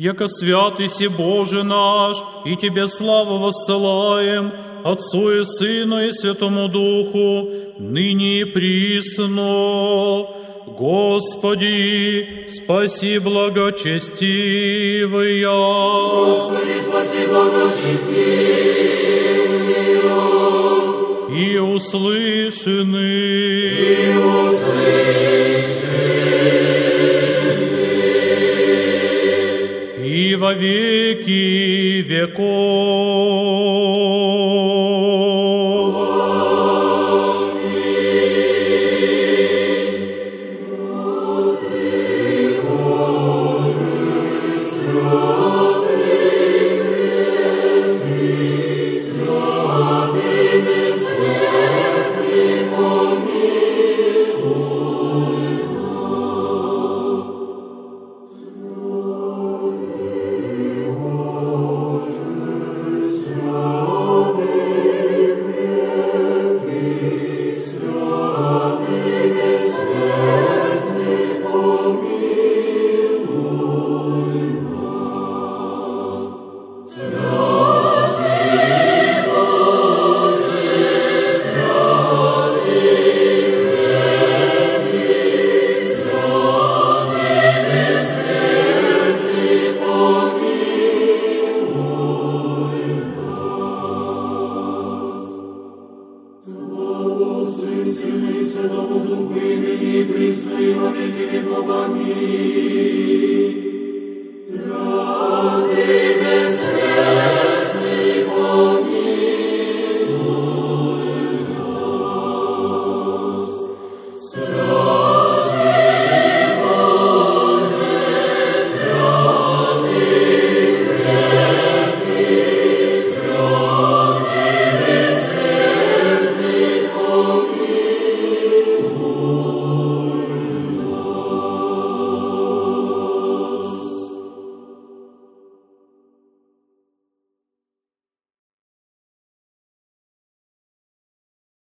Яко святый си Боже наш, и Тебе славу воссылаем, Отцу и Сыну и Святому Духу, ныне и присно. Господи, спаси благочестивые. Господи, спаси благочестивые. И услышаны. И услышаны. Во веки веков. Отцы, Сына и Святому Духу, имени и присно, и во веки веков. Аминь. Святый Бесед,